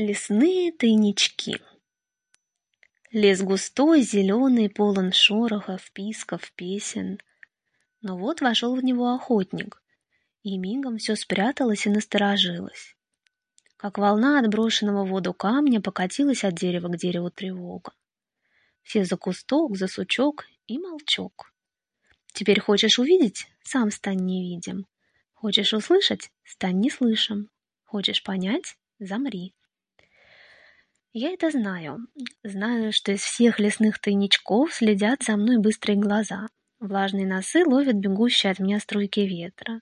Лесные тайнички Лес густой, зеленый, полон шорохов, писков, песен. Но вот вошел в него охотник, и мигом все спряталось и насторожилось. Как волна отброшенного в воду камня покатилась от дерева к дереву тревога. Все за кусток, за сучок и молчок. Теперь хочешь увидеть — сам стань невидим. Хочешь услышать — стань неслышим. Хочешь понять — замри. Я это знаю. Знаю, что из всех лесных тайничков следят за мной быстрые глаза. Влажные носы ловят бегущие от меня струйки ветра.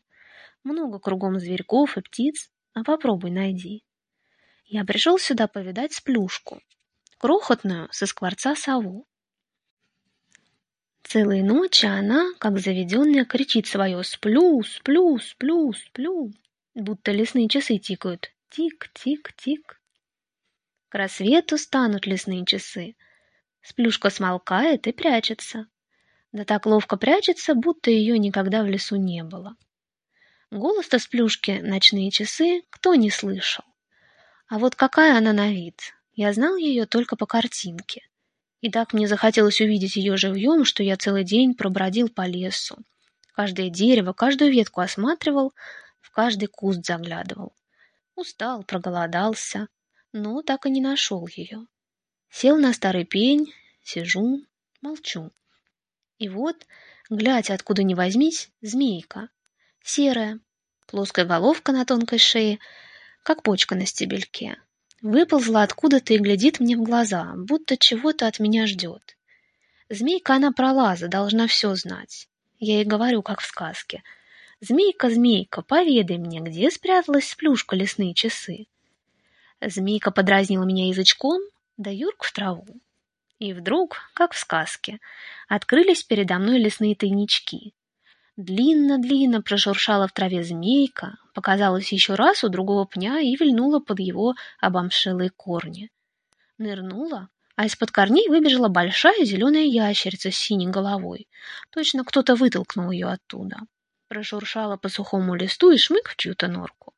Много кругом зверьков и птиц, а попробуй найди. Я пришел сюда повидать сплюшку, крохотную со скворца сову. Целые ночи она, как заведенная, кричит свое «сплю, сплю, сплю, сплю», будто лесные часы тикают «тик-тик-тик». К рассвету станут лесные часы. Сплюшка смолкает и прячется. Да так ловко прячется, будто ее никогда в лесу не было. Голос-то сплюшки «Ночные часы» кто не слышал. А вот какая она на вид, я знал ее только по картинке. И так мне захотелось увидеть ее живьем, что я целый день пробродил по лесу. Каждое дерево, каждую ветку осматривал, в каждый куст заглядывал. Устал, проголодался, но так и не нашел ее. Сел на старый пень, сижу, молчу. И вот, глядя откуда ни возьмись, змейка. Серая, плоская головка на тонкой шее, как почка на стебельке. Выползла откуда-то и глядит мне в глаза, будто чего-то от меня ждет. Змейка она пролаза, должна все знать. Я ей говорю, как в сказке. «Змейка, змейка, поведай мне, где спряталась сплюшка лесные часы?» Змейка подразнила меня язычком, да юрк в траву. И вдруг, как в сказке, открылись передо мной лесные тайнички. Длинно-длинно прошуршала в траве змейка, показалась еще раз у другого пня и вильнула под его обомшелые корни. Нырнула, а из-под корней выбежала большая зеленая ящерица с синей головой. Точно кто-то вытолкнул ее оттуда. Прошуршала по сухому листу и шмык в чью-то норку.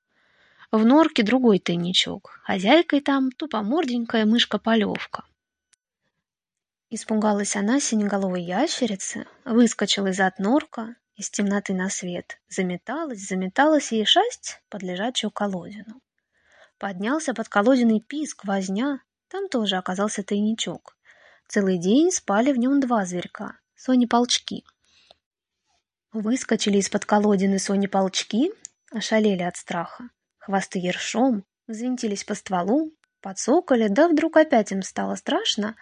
В норке другой тайничок. Хозяйкой там тупоморденькая мышка-полевка. Испугалась она синеголовой ящерицы, выскочила из-от норка, из темноты на свет, заметалась, заметалась и шасть под лежачую колодину. Поднялся под колодиной писк, возня, там тоже оказался тайничок. Целый день спали в нем два зверька, сони-полчки. Выскочили из-под колодины сони-полчки, ошалели от страха. Хвосты ершом, взвинтились по стволу, подсокали, да вдруг опять им стало страшно,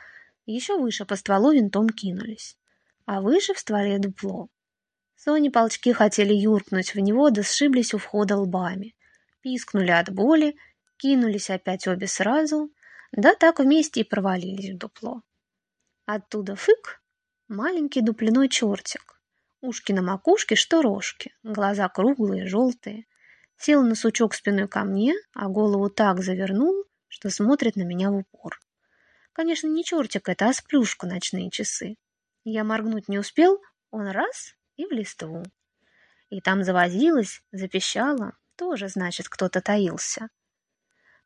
еще выше по стволу винтом кинулись. А выше в стволе дупло. Сони полчки хотели юркнуть в него, да сшиблись у входа лбами. Пискнули от боли, кинулись опять обе сразу, да так вместе и провалились в дупло. Оттуда фык, маленький дупляной чертик. Ушки на макушке, что рожки, глаза круглые, желтые. Сел на сучок спиной ко мне, а голову так завернул, что смотрит на меня в упор. Конечно, не чертик это, а сплюшка ночные часы. Я моргнуть не успел, он раз и в листву. И там завозилась, запищала, тоже, значит, кто-то таился.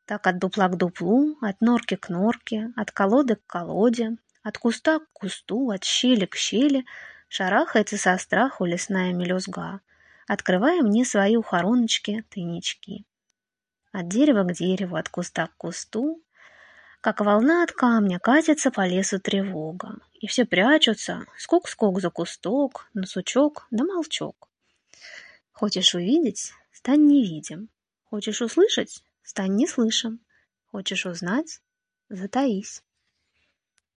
Так от дупла к дуплу, от норки к норке, от колоды к колоде, от куста к кусту, от щели к щели шарахается со страху лесная мелюзга, открывая мне свои ухороночки, тайнички. От дерева к дереву, от куста к кусту, как волна от камня катится по лесу тревога, и все прячутся, скок-скок за кусток, на сучок да молчок. Хочешь увидеть — стань невидим. Хочешь услышать — стань неслышим. Хочешь узнать — затаись.